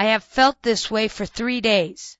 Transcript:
I have felt this way for three days.